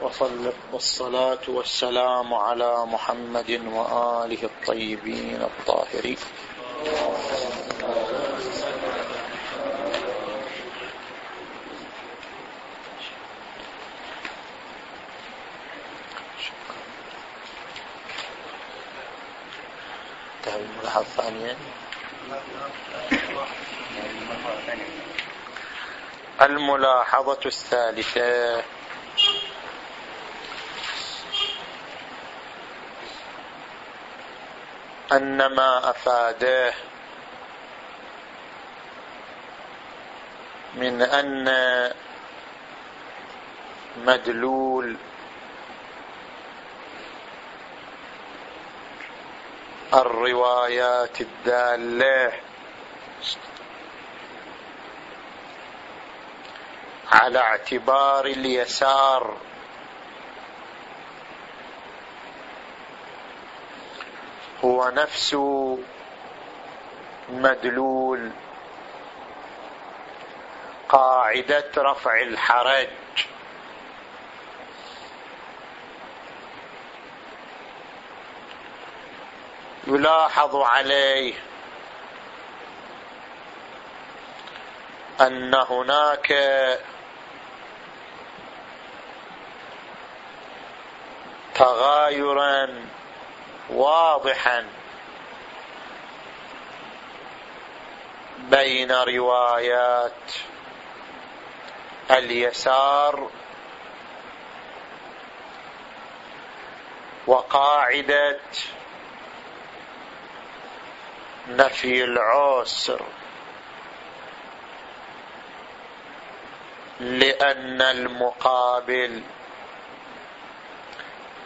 وصل والصلاة والسلام على محمد وآله الطيبين الطاهرين. انتهى الملاحظة الثانية. الملاحظة الثالثة. أن ما أفاده من أن مدلول الروايات الدالة. على اعتبار اليسار. هو نفس مدلول. قاعدة رفع الحرج. يلاحظ عليه أن هناك تغايرا واضحا بين روايات اليسار وقاعدة نفي العسر لأن المقابل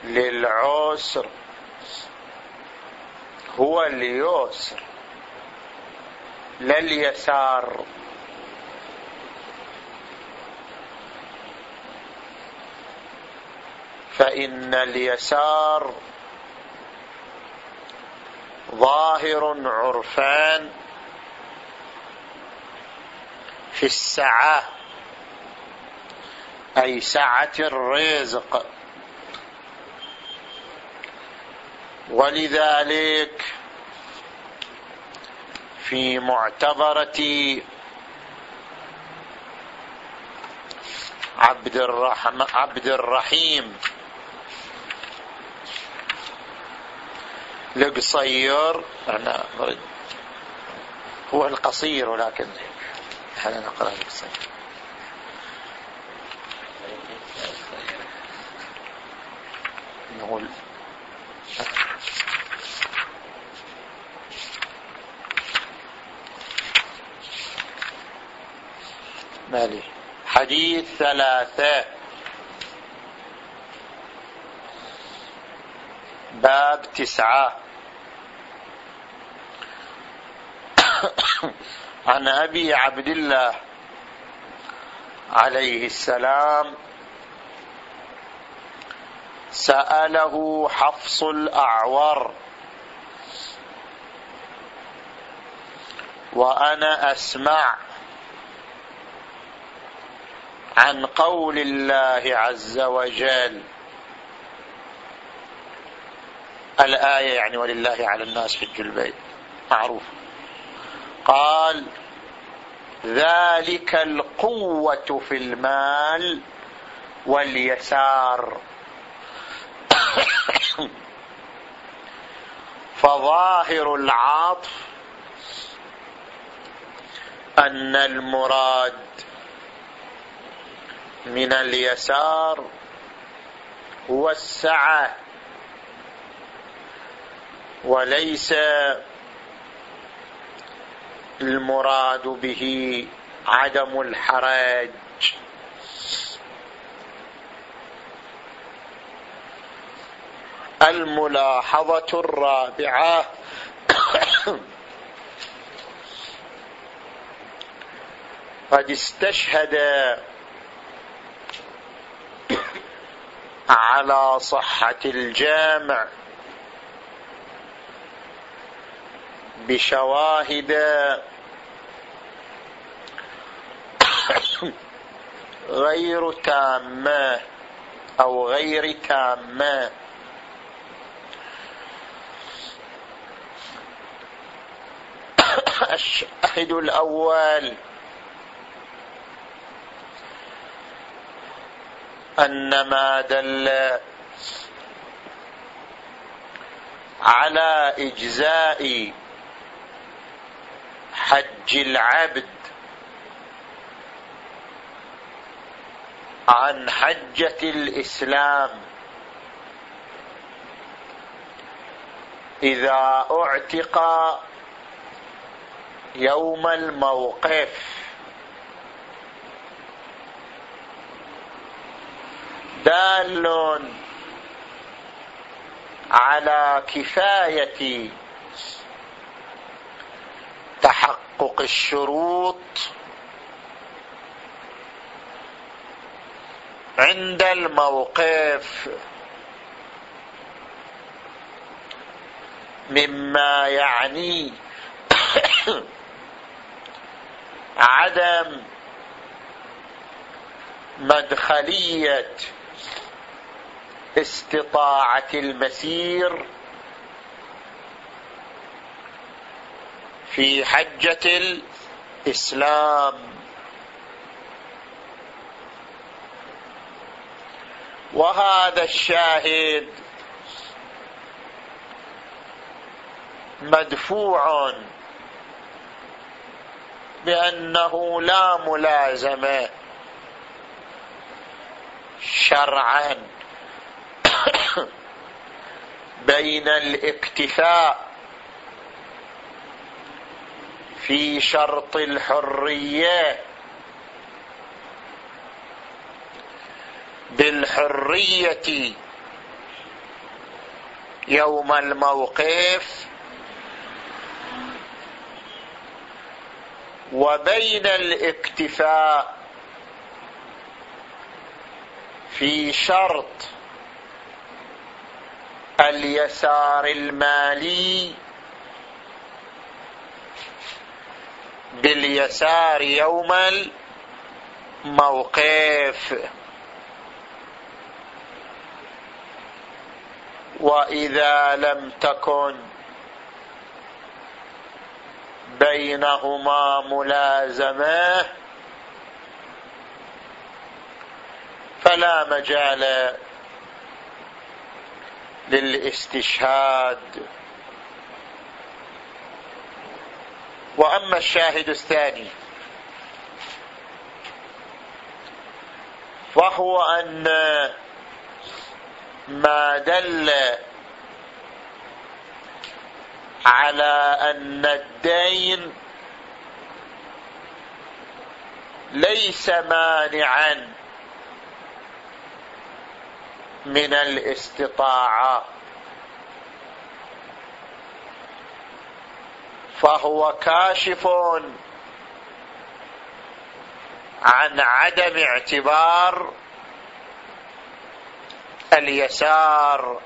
للعسر هو اليسر لا اليسار. فإن اليسار ظاهر عرفان في السعة أي سعة الرزق. ولذلك في معتبرة عبد الرحم عبد الرحيم القصير أنا هو القصير ولكن إحنا نقرأ القصير؟ نقول مالي. حديث ثلاثة. باب تسعة. عن أبي عبد الله عليه السلام سأله حفص الأعور وأنا أسمع عن قول الله عز وجل. الآية يعني ولله على الناس حج البيت معروف. قال ذلك القوة في المال واليسار. فظاهر العطف أن المراد من اليسار هو السعة وليس المراد به عدم الحرج الملاحظة الرابعة. قد استشهد على صحة الجامع بشواهد غير تامة أو غير تامة. الشاهد الأول أن ما دل على إجزاء حج العبد عن حجة الإسلام. إذا أعتق يوم الموقف دال على كفاية تحقق الشروط عند الموقف مما يعني عدم مدخلية استطاعة المسير في حجة الإسلام. وهذا الشاهد مدفوع بأنه لا ملازمة شرعا. بين الاكتفاء في شرط الحرية بالحرية يوم الموقف وبين الاكتفاء في شرط اليسار المالي باليسار يوم الموقف. وإذا لم تكن بينهما ملازمة فلا مجال للاستشهاد. وأما الشاهد الثاني فهو أن ما دل على أن الدين ليس مانعا من الاستطاعة. فهو كاشف عن عدم اعتبار اليسار.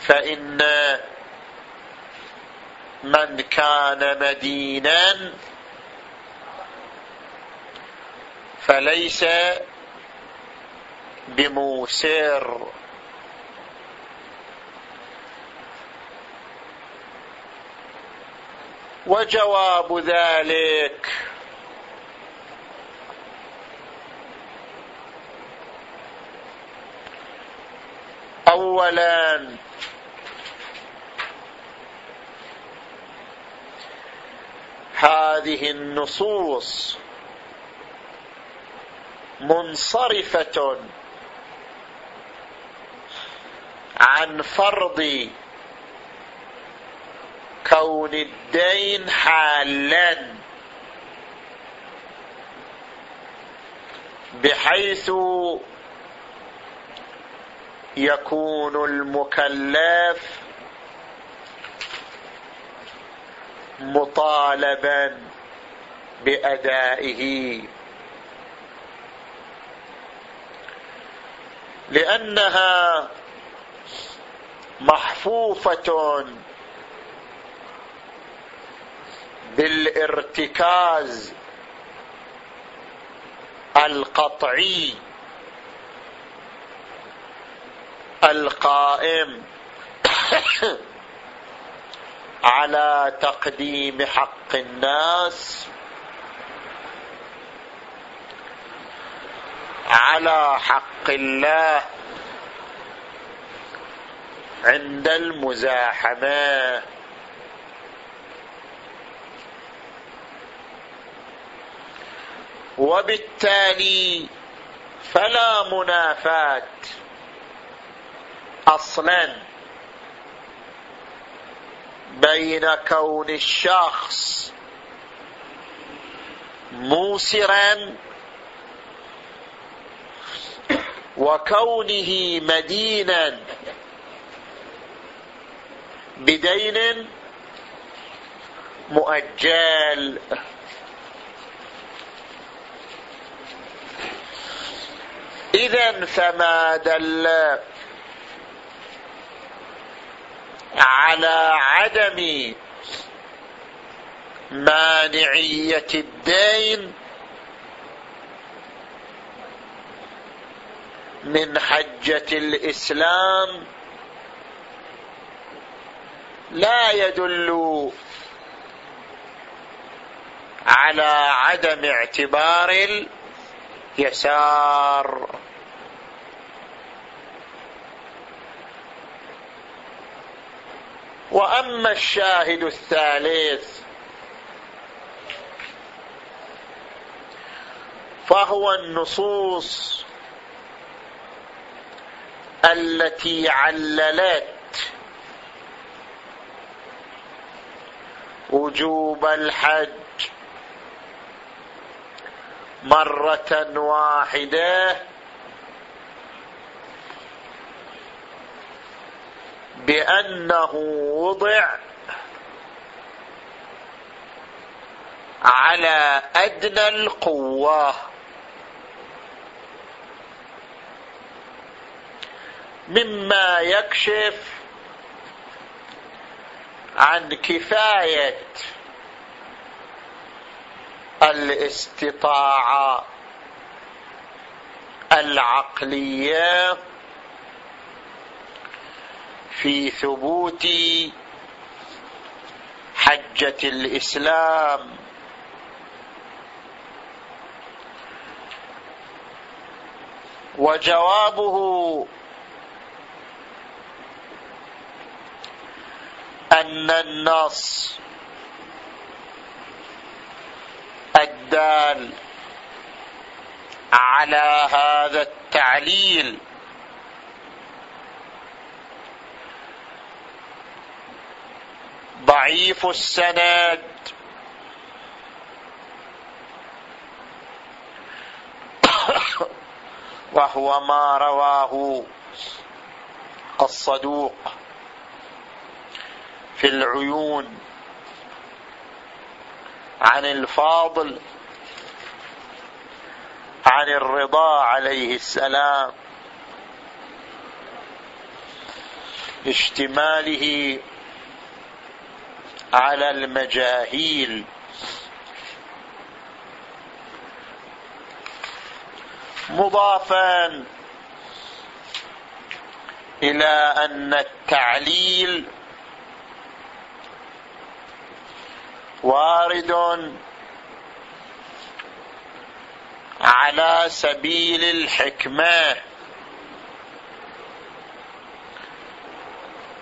فإن من كان مدينا فليس بموسر. وجواب ذلك. اولا هذه النصوص منصرفة. عن فرض كون الدين حالا. بحيث يكون المكلف مطالبا بأدائه. لأنها محفوفة بالارتكاز القطعي القائم على تقديم حق الناس على حق الله عند المزاحمة. وبالتالي فلا منافاة أصلا بين كون الشخص موسرا وكونه مدينا بدين مؤجل. اذا فما دل على عدم مانعية الدين من حجة الإسلام لا يدل على عدم اعتبار اليسار. وأما الشاهد الثالث فهو النصوص التي عللت وجوب الحج مرة واحدة. بأنه وضع على أدنى القوة. مما يكشف عن كفاية الاستطاعة العقلية في ثبوت حجة الإسلام. وجوابه أن النص الدال على هذا التعليل ضعيف السند وهو ما رواه الصدوق. في العيون عن الفاضل عن الرضا عليه السلام اشتماله على المجاهيل. مضافا إلى أن التعليل وارد على سبيل الحكمة.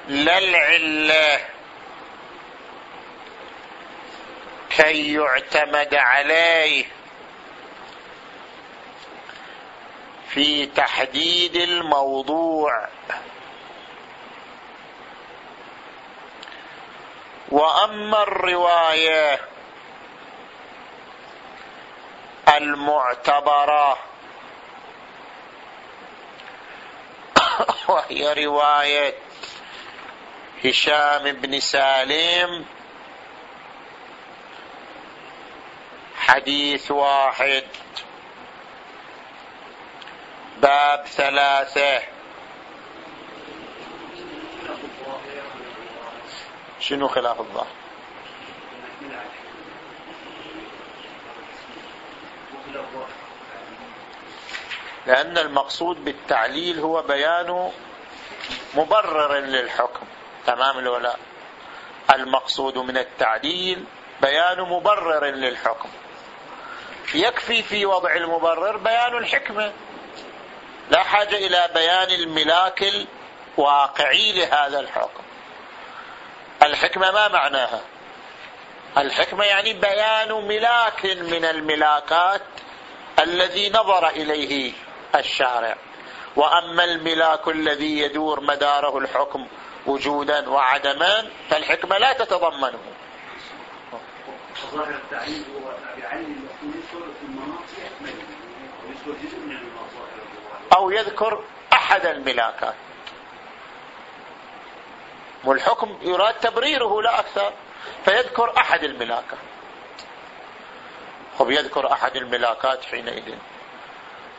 لا العلة كي يعتمد عليه في تحديد الموضوع. وأما الرواية المعتبرة وهي رواية هشام بن سالم حديث واحد باب ثلاثة. شنو خلاف الظاهر؟ لأن المقصود بالتعليل هو بيان مبرر للحكم. تمام الولاء المقصود من التعليل بيان مبرر للحكم. يكفي في وضع المبرر بيان الحكمة. لا حاجة إلى بيان الملاك الواقعي لهذا الحكم. الحكمة ما معناها؟ الحكمة يعني بيان ملاك من الملاكات الذي نظر إليه الشارع. وأما الملاك الذي يدور مداره الحكم وجودا وعدما فالحكمة لا تتضمنه. ظاهر التعليل هو يعلم في المناطق. جزء من أو يذكر أحد الملاكات والحكم يراد تبريره لا أكثر فيذكر أحد الملاكات. خب يذكر أحد الملاكات حينئذ.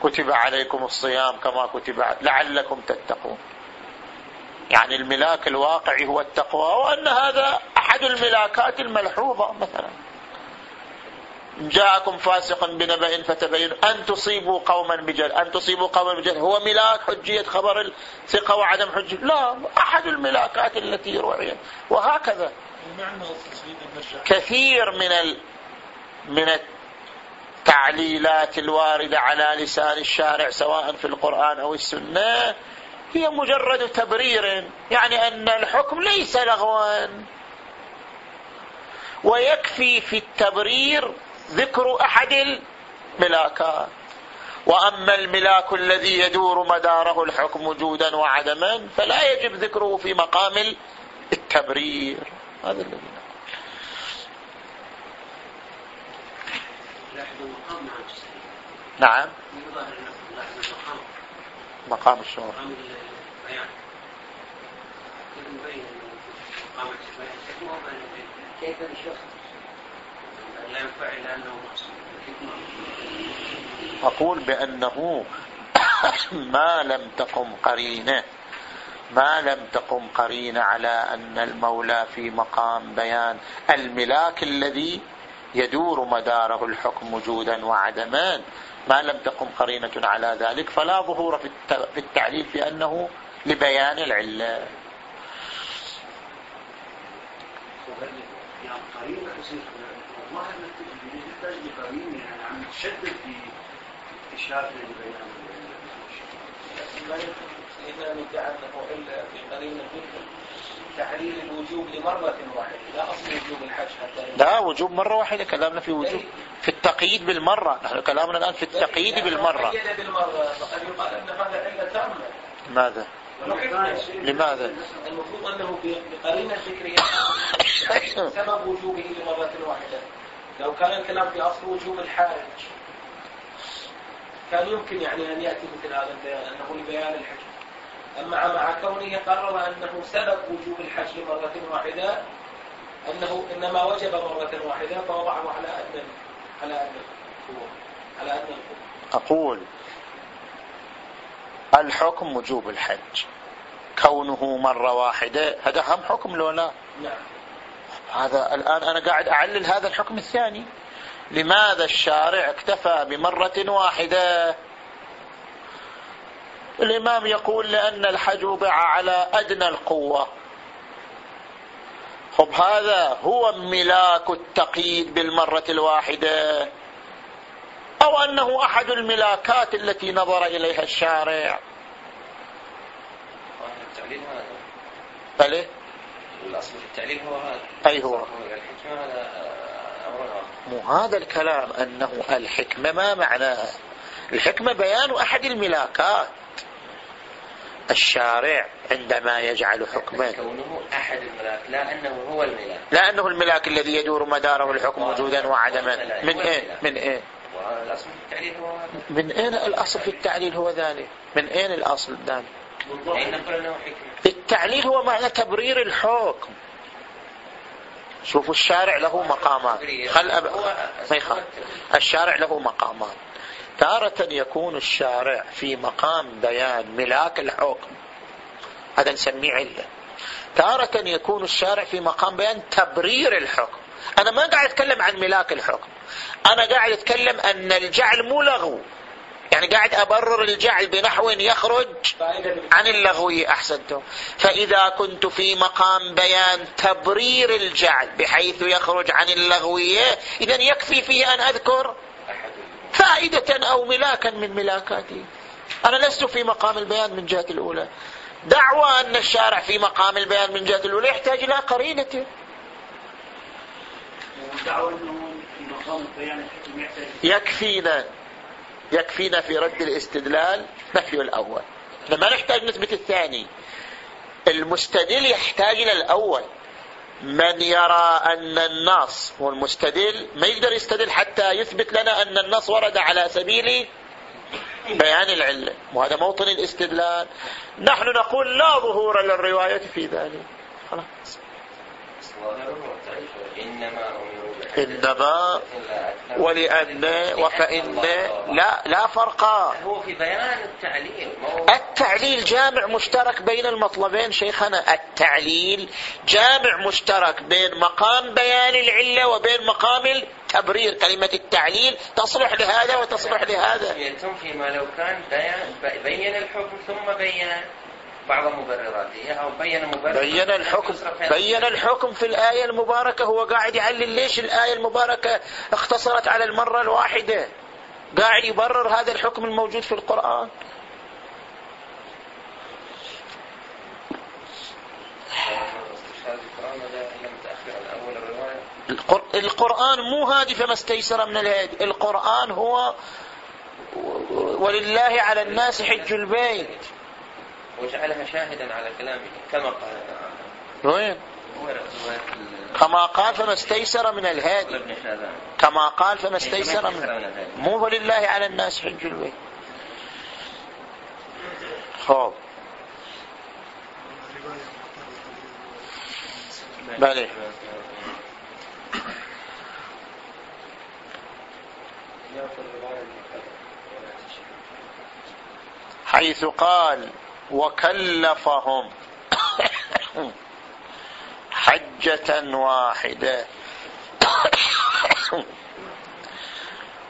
كتب عليكم الصيام كما كتب لعلكم تتقون. يعني الملاك الواقعي هو التقوى وأن هذا أحد الملاكات الملحوظة مثلا. جاءكم فاسق بنبأ فتبينوا أن تصيبوا قوما بجهل أن تصيبوا قوما بجهل. هو ملاك حجية خبر الثقة وعدم حجية؟ لا أحد الملاكات التي روعية وهكذا. كثير من ال... من التعليلات الواردة على لسان الشارع سواء في القرآن أو السنة هي مجرد تبرير. يعني أن الحكم ليس لغوا. ويكفي في التبرير ذكر أحد الملاكات. وأما الملاك الذي يدور مداره الحكم وجودا وعدما فلا يجب ذكره في مقام التبرير. هذا الذي نعم. مقام. الشهر. كيف الشخص لا أقول بأنه ما لم تقم قرينة ما لم تقم قرينة على أن المولى في مقام بيان الملاك الذي يدور مداره الحكم وجودا وعدما ما لم تقم قرينة على ذلك فلا ظهور في التعليل في أنه لبيان العلة. يعني قرينة يعني عم في اكتشاف البيان إلا الوجوب لمرة واحدة لا أصل وجوب الحج حتى لا وجوب مرة واحدة كلامنا في وجوب. في التقييد بالمرة. نحن كلامنا الآن في التقييد بالمرة. بالمرة فقد يقال أن هذا علة تامة ماذا؟ لماذا؟ المفروض أنه بقرينة ذكرية سبب وجوبه لمرة واحدة. لو كان الكلام في أصل وجوب الحارج كان يمكن يعني أن يأتي مثل هذا البيان أنه لبيان الحج. أما مع كونه قرر أنه سبب وجوب الحج مرة واحدة أنه إنما وجب مرة واحدة فوضعه على أدنى على أدنى على أدنى أقول الحكم وجوب الحج. كونه مرة واحدة هذا أهم حكم لو لا نعم. هذا الآن أنا قاعد أعلل هذا الحكم الثاني. لماذا الشارع اكتفى بمرة واحدة؟ الإمام يقول لأن الحج وضع على أدنى القوة. خب هذا هو ملاك التقييد بالمرة الواحدة. أو أنه أحد الملاكات التي نظر إليها الشارع. بلى الأصل في التعليل هو هذا. أي هو. الحكمة هذا مو هذا الكلام أنه الحكمة ما معناها الحكمة بيان أحد الملاكات الشارع عندما يجعل حكما. كونه أحد الملاك لا أنه هو الملاك. لا أنه الملاك الذي يدور مداره الحكم وجودا وعدما. من إيه من إيه الأصل في التعليل هو من أين الأصل في التعليل هو ذلك؟ من أين الأصل ذلك التعليل هو معنى تبرير الحكم. شوفوا الشارع له مقامات. خل أب... الشارع له مقامات. تارة يكون الشارع في مقام بيان ملاك الحكم. هذا نسميه علة. تارة يكون الشارع في مقام بيان تبرير الحكم. أنا ما قاعد أتكلم عن ملاك الحكم. أنا قاعد أتكلم أن الجعل مو لغو. يعني قاعد أبرر الجعل بنحو يخرج عن اللغوية أحسنتم. فإذا كنت في مقام بيان تبرير الجعل بحيث يخرج عن اللغوية إذا يكفي فيه أن أذكر فائدة أو ملاكا من ملاكاتي. أنا لست في مقام البيان من جهة الأولى. دعوى أن الشارع في مقام البيان من جهة الأولى يحتاج إلى قرينته يكفينا. يكفينا في رد الاستدلال نفي الأول. ما نحتاج نثبت الثاني. المستدل يحتاج إلى الأول. من يرى أن النص والمستدل ما يقدر يستدل حتى يثبت لنا أن النص ورد على سبيل بيان العلة. وهذا موطن الاستدلال. نحن نقول لا ظهور للرواية في ذلك. خلاص. إنما إنما ولأن وفإن لا لا فرق. هو في بيان التعليل. التعليل جامع مشترك بين المطلبين شيخنا. التعليل جامع مشترك بين مقام بيان العلة وبين مقام التبرير. كلمة التعليل تصلح لهذا وتصلح لهذا. فيما لو كان بيان بين الحكم ثم بين بعض مبرراته أو بين مبرر بين الحكم بين الحكم في الآية المباركة هو قاعد يعلل ليش الآية المباركة اختصرت على المرة الواحدة؟ قاعد يبرر هذا الحكم الموجود في القرآن؟ القرآن مو هادي فما استيسر من الهادي القرآن هو ولله على الناس حج البيت. وجعلها شاهدا على كلامه كما قال وين؟ كما قال فما استيسر من الهادي. كما قال فما استيسر من مو لله على الناس حج البيت خوف. بله حيث قال وكلفهم حجة واحدة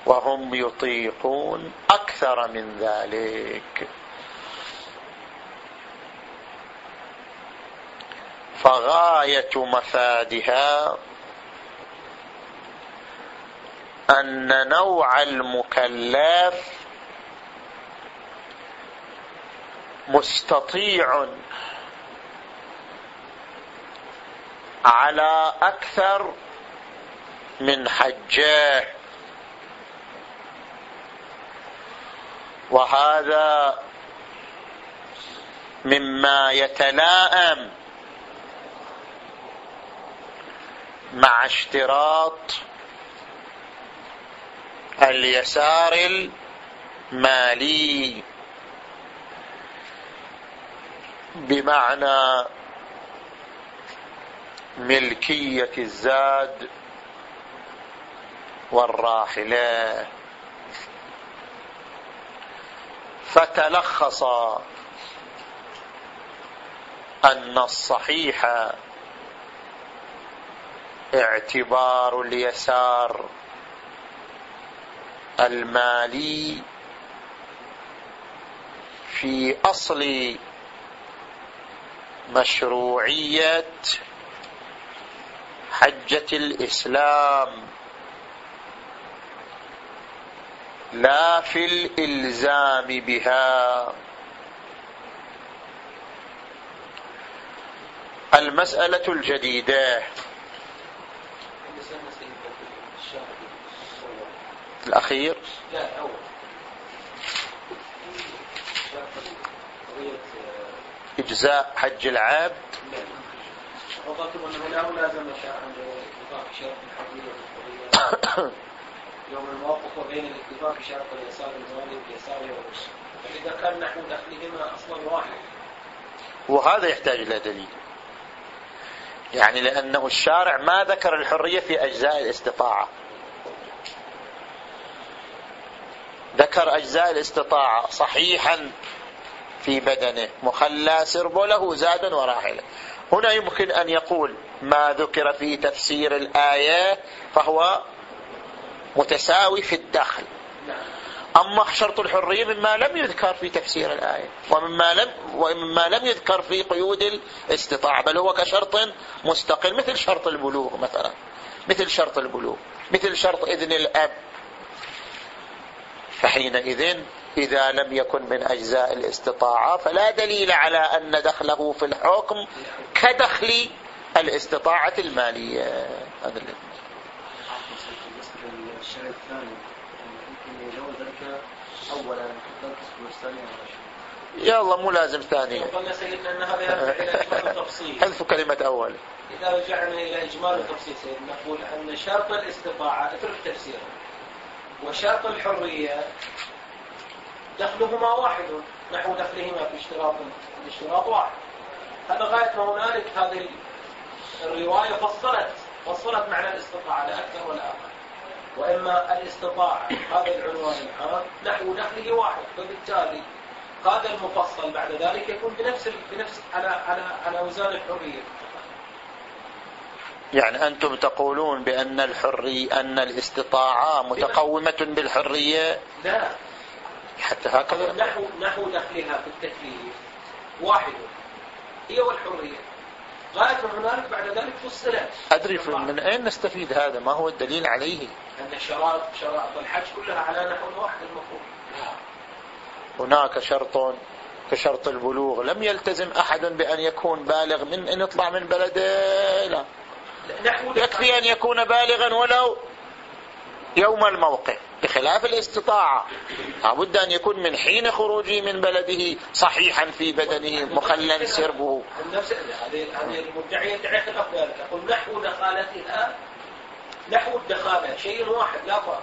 وهم يطيقون أكثر من ذلك. فغاية مفادها أن نوع المكلف مستطيع على أكثر من حجاه. وهذا مما يتلائم مع اشتراط اليسار المالي. بمعنى ملكية الزاد والراحلة. فتلخص أن الصحيح اعتبار اليسار المالي في أصل مشروعية حجة الإسلام. لا في الإلزام بها. المسألة الجديدة. الأخير. لا أول إجزاء حج العابد وضعتم أنه لا لازم عند الاتفاق شرط الحرية يوم الموقف الاتفاق شرط اليسار فإذا كان دخلهما أصلا واحد وهذا يحتاج إلى دليل. يعني لأنه الشارع ما ذكر الحرية في أجزاء الاستطاعة. ذكر أجزاء الاستطاعة صحيحا. في بدنه. مخلى سربه له زاد وراحلة هنا يمكن أن يقول ما ذكر في تفسير الآية فهو متساوي في الدخل. أما شرط الحرية مما لم يذكر في تفسير الآية ومما لم, ومما لم يذكر في قيود الاستطاعة بل هو كشرط مستقل مثل شرط البلوغ مثلا. مثل شرط البلوغ مثل شرط إذن الأب. فحينئذ إذا لم يكن من أجزاء الاستطاعة فلا دليل على أن دخله في الحكم كدخل الاستطاعة المالية. هذا الشيء الثاني يمكن يجوز ذلك اولا يا الله مو لازم ثانية حذف كلمة أول. إذا رجعنا إلى إجمال التفصيل سيدنا نقول أن شرط الاستطاعة اترك تفسيره وشرط الحرية دخلهما واحد نحو دخلهما في اشتراط الاشتراط واحد. هذا غاية ما هنالك هذه الرواية فصلت فصلت معنى الاستطاعة لا أكثر ولا أقل. وإما الاستطاعة هذا العنوان العام نحو دخله واحد. فبالتالي هذا المفصل بعد ذلك يكون بنفس بنفس على على على وزان الحرية. يعني أنتم تقولون بأن الحرية أن الاستطاعة متقومة بالحرية؟ لا. حتى هكذا. نحو نحو دخلها في التكليف. واحد. هي والحرية. غاية هنالك بعد ذلك فصلت أدري من أين نستفيد هذا؟ ما هو الدليل عليه؟ أن شرائط شرائط الحج كلها على نحو واحد المفروض هناك شرط كشرط البلوغ. لم يلتزم أحد بأن يكون بالغ من أن يطلع من بلده لا. يكفي أن يكون بالغا ولو يوم الموقف بخلاف الاستطاعة. لابد أن يكون من حين خروجه من بلده صحيحا في بدنه مخلا سربه. هذه المدعية يدعي خلاف ذلك يقول نحو دخالتها نحو الدخالة شيء واحد لا فرق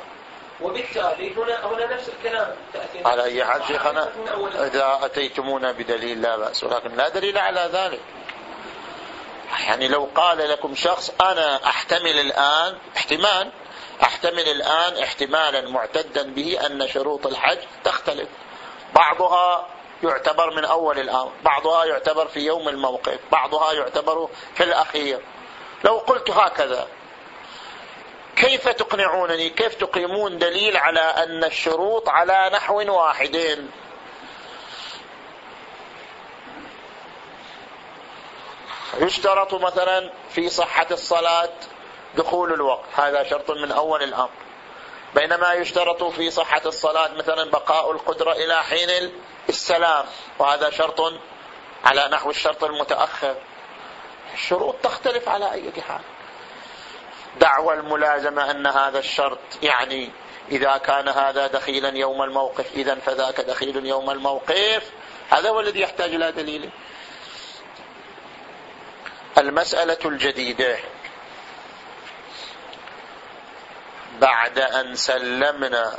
وبالتالي هنا هنا نفس الكلام تأتي على أي حال شيخنا إذا أتيتمونا بدليل لا بأس ولكن لا دليل على ذلك. يعني لو قال لكم شخص أنا أحتمل الآن احتمال أحتمل الآن احتمالا معتدا به أن شروط الحج تختلف. بعضها يعتبر من أول الأمر بعضها يعتبر في يوم الموقف بعضها يعتبر في الأخير. لو قلت هكذا كيف تقنعونني كيف تقيمون دليل على أن الشروط على نحو واحدين يشترط مثلا في صحة الصلاة دخول الوقت. هذا شرط من أول الأمر. بينما يشترط في صحة الصلاة مثلا بقاء القدرة إلى حين السلام وهذا شرط على نحو الشرط المتأخر. الشروط تختلف على أي حال دعوى الملازمة أن هذا الشرط يعني إذا كان هذا دخيلا يوم الموقف إذا فذاك دخيل يوم الموقف. هذا هو الذي يحتاج إلى دليل. المسألة الجديدة. بعد أن سلمنا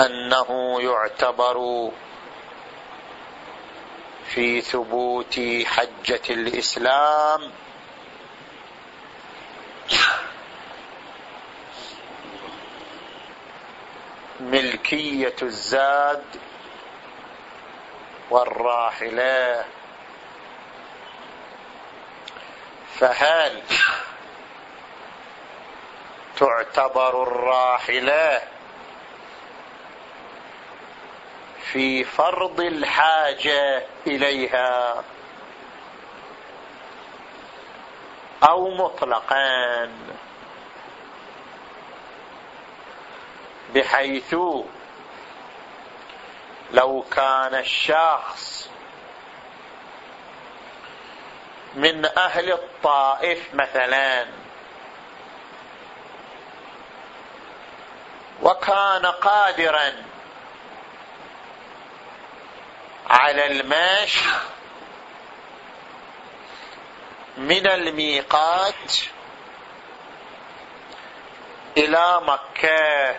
أنه يعتبر في ثبوت حجة الإسلام. ملكية الزاد والراحلة. فهل تعتبر الراحلة في فرض الحاجة إليها أو مطلقا؟ بحيث لو كان الشخص من أهل الطائف مثلا. وكان قادرا على المشي من الميقات إلى مكة.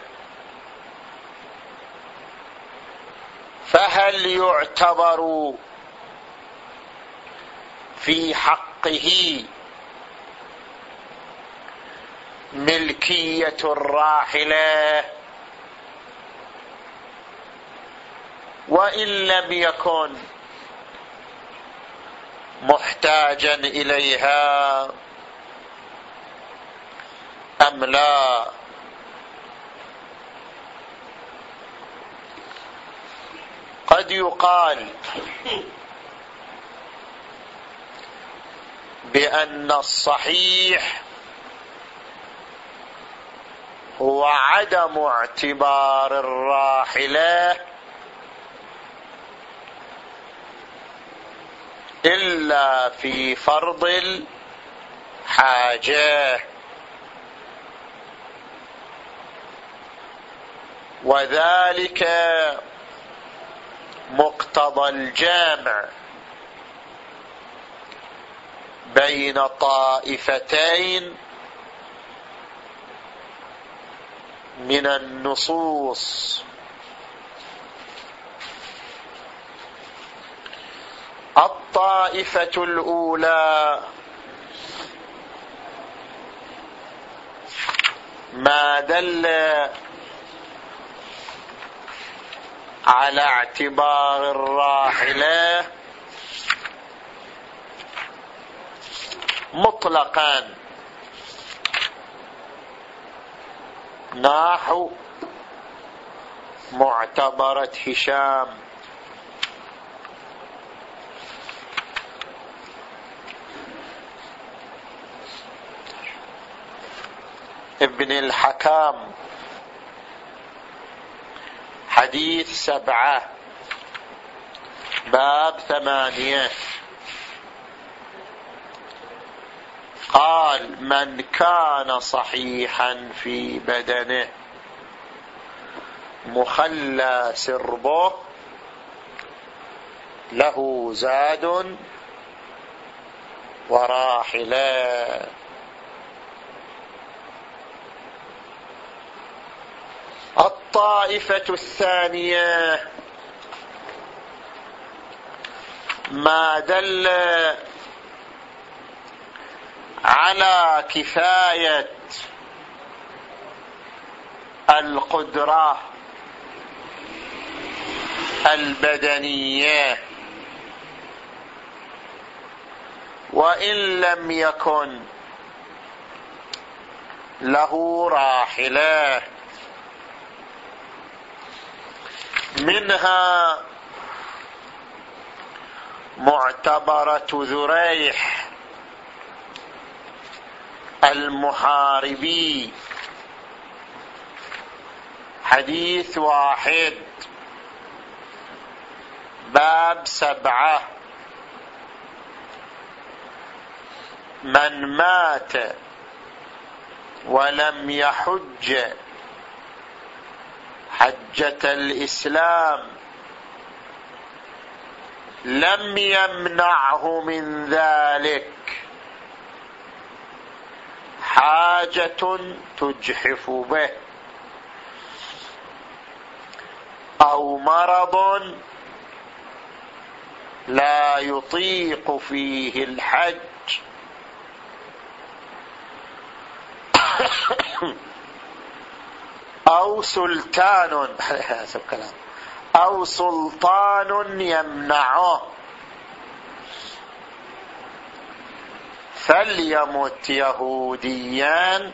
فهل يعتبر في حقه ملكية الراحلة. وإن لم يكن محتاجا إليها أم لا؟ قد يقال بأن الصحيح هو عدم اعتبار الراحلة. إلا في فرض الحاجة. وذلك مقتضى الجامع. بين طائفتين من النصوص. الطائفة الأولى ما دل على اعتبار الراحلة مطلقا. ناحو معتبرة هشام. ابن الحكام. حديث سبعة. باب ثمانية. قال من كان صحيحا في بدنه مخلى سربه له زاد وراحلة الطائفة الثانية ما دل على كفاية القدرة البدنية. وإن لم يكن له راحلة. منها معتبرة ذريح. المحاربي. حديث واحد. باب سبعة. من مات ولم يحج حجة الإسلام لم يمنعه من ذلك. حاجة تجحف به. أو مرض لا يطيق فيه الحج. أو سلطان. أو سلطان يمنعه. فليمت يهوديان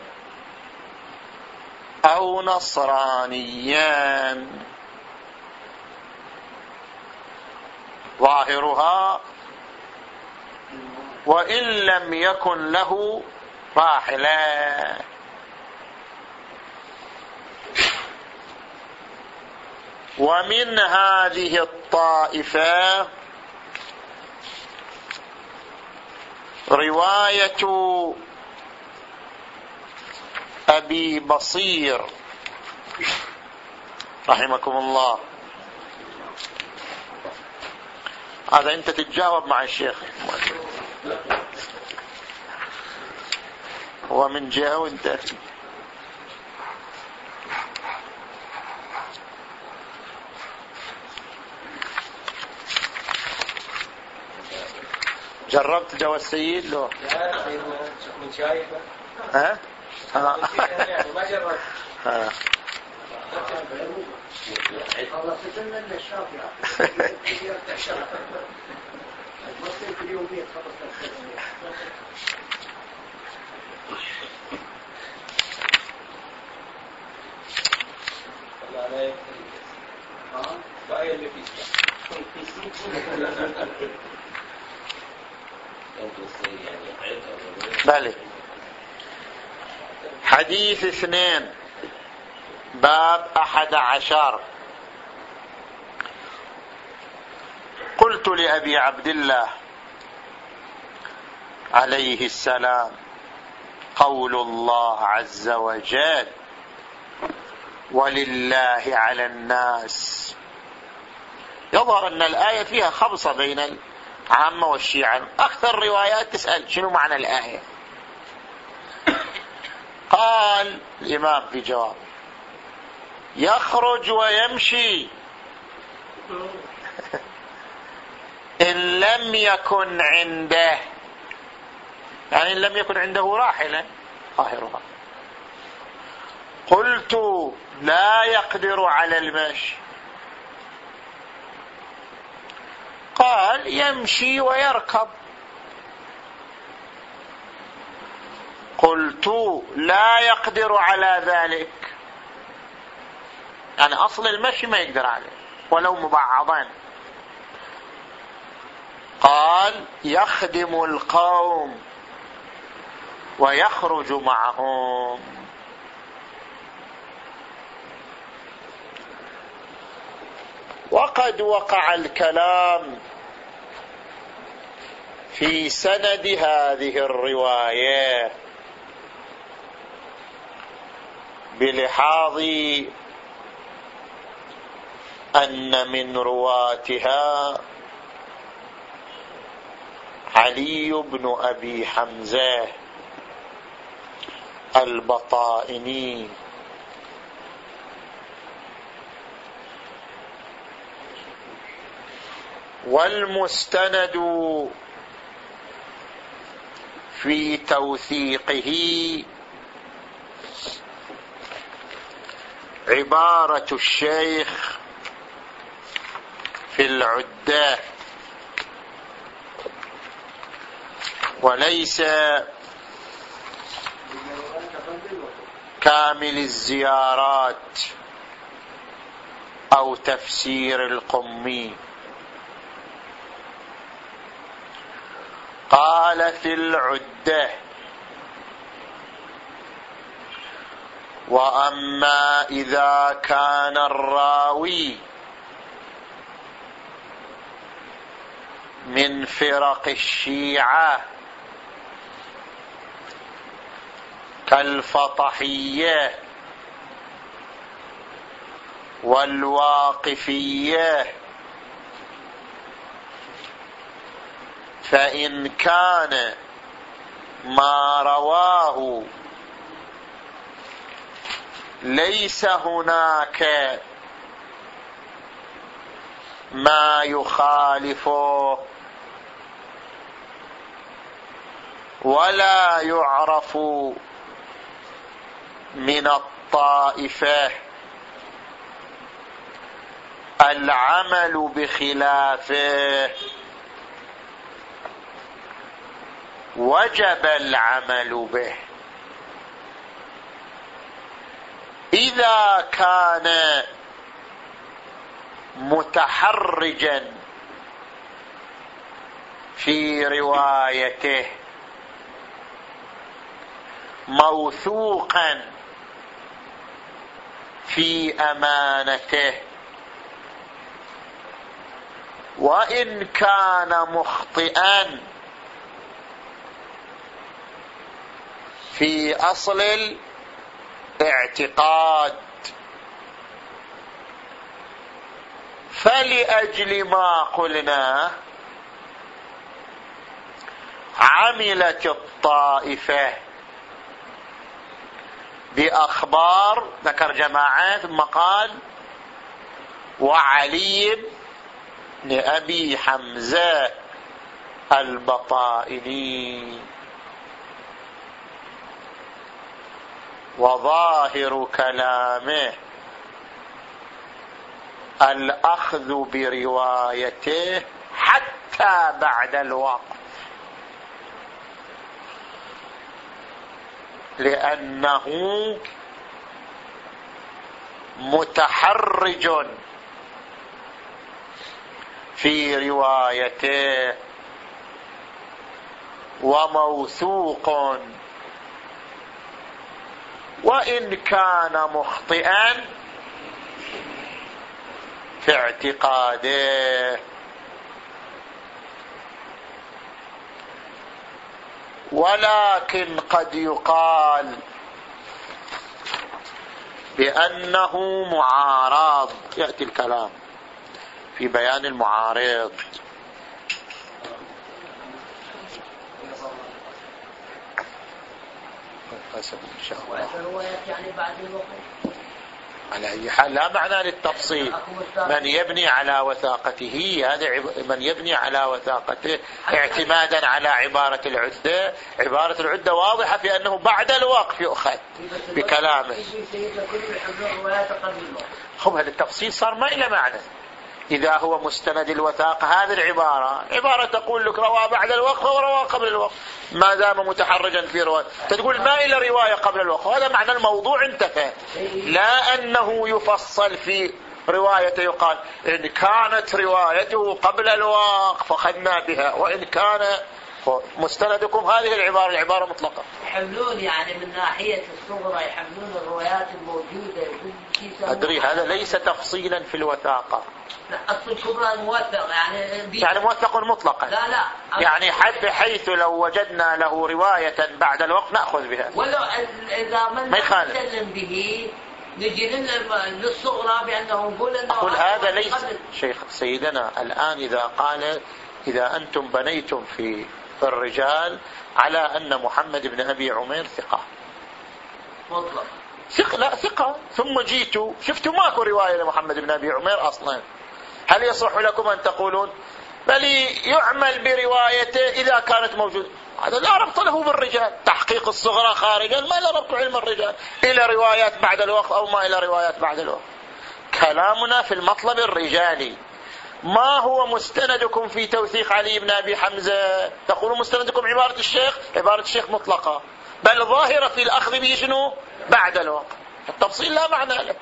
أو نصرانيان ظاهرها وإن لم يكن له راحلة ومن هذه الطائفة رواية أبي بصير. رحمكم الله. هذا أنت تتجاوب مع الشيخ. هو من جهة وانت. جربت الجواز السيد لو من شايفه ها؟ ها؟ يعني ما جربت ها. بلى حديث اثنين. باب أحد عشر. قلت لأبي عبد الله عليه السلام قول الله عز وجل ولله على الناس. يظهر أن الآية فيها خبصة بين العامة والشيعة. أكثر روايات تسأل شنو معنى الآية؟ قال الإمام في جواب. يخرج ويمشي. إن لم يكن عنده. يعني إن لم يكن عنده راحلة ظاهرها قلت لا يقدر على المشي. قال يمشي ويركب. قلت لا يقدر على ذلك. يعني أصل المشي ما يقدر عليه ولو مبعضا. قال يخدم القوم ويخرج معهم. وقد وقع الكلام في سند هذه الرواية بلحاظ أن من رواتها علي بن أبي حمزة البطائني. والمستند في توثيقه عبارة الشيخ في العدة. وليس كامل الزيارات أو تفسير القمي. قال في العدة. وأما إذا كان الراوي من فرق الشيعة كالفطحية والواقفية فإن كان ما رواه ليس هناك ما يخالفه ولا يعرف من الطائفة العمل بخلافه. وجب العمل به. إذا كان متحرجا في روايته موثوقا في أمانته وإن كان مخطئا في أصل الاعتقاد. فلأجل ما قلنا عملت الطائفة بأخبار ذكر جماعة ثم قال وعلي بن أبي حمزة البطائني. وظاهر كلامه. الأخذ بروايته حتى بعد الوقت. لأنه متحرج في روايته وموثوق وإن كان مخطئا في اعتقاده. ولكن قد يقال بأنه معارض. يأتي الكلام في بيان المعارض. حسب إن شاء الله. يعني بعد على أي حال لا معنى للتفصيل. من يبني على وثاقته هذا من يبني على وثاقته اعتمادا على عبارة العدة. عبارة العدة واضحة في أنه بعد الوقف يؤخذ بكلامه. خب هذا التفصيل صار ما إلى معنى. إذا هو مستند الوثاقة هذه العبارة عبارة تقول لك روى بعد الوقف وروى قبل الوقف. ما دام متحرجا في رواية. تقول ما إلى رواية قبل الوقف. هذا معنى الموضوع انتهى. لا أنه يفصل في رواية يقال إن كانت روايته قبل الوقف فخذنا بها وإن كان مستندكم هذه العبارة العبارة مطلقة. يحملون يعني من ناحية الصغرى يحملون الروايات الموجودة. أدري هذا ليس تفصيلا في الوثاقة. أصل الكبرى موثق يعني يعني موثق مطلقا. لا لا يعني حد بحيث لو وجدنا له رواية بعد الوقت نأخذ بها. ولو إذا من ما يخالف. به نجي للصغرى بأنه نقول أنه أقول هذا ليس شيخ سيدنا الآن إذا قال إذا أنتم بنيتم في الرجال على أن محمد بن أبي عمير ثقة. مطلق. ثقة لا ثقة. ثم جيتوا شفتوا ماكو رواية لمحمد بن أبي عمير أصلا. هل يصح لكم أن تقولون بل يعمل بروايته إذا كانت موجودة؟ هذا لا ربط له بالرجال. تحقيق الصغرى خارجا ما لا ربط علم الرجال؟ إلى روايات بعد الوقت أو ما إلى روايات بعد الوقت. كلامنا في المطلب الرجالي. ما هو مستندكم في توثيق علي بن أبي حمزة؟ تقولون مستندكم عبارة الشيخ؟ عبارة الشيخ مطلقة. بل ظاهرة في الأخذ به شنو؟ بعد الوقت. التفصيل لا معنى له.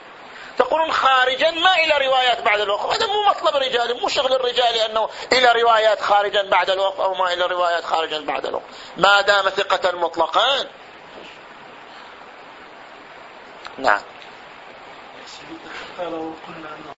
تقولون خارجا ما إلى روايات بعد الوقف هذا مو مطلب رجالي مو شغل الرجال أنه إلى روايات خارجا بعد الوقف أو ما إلى روايات خارجا بعد الوقف ما دام ثقة مطلقا. نعم.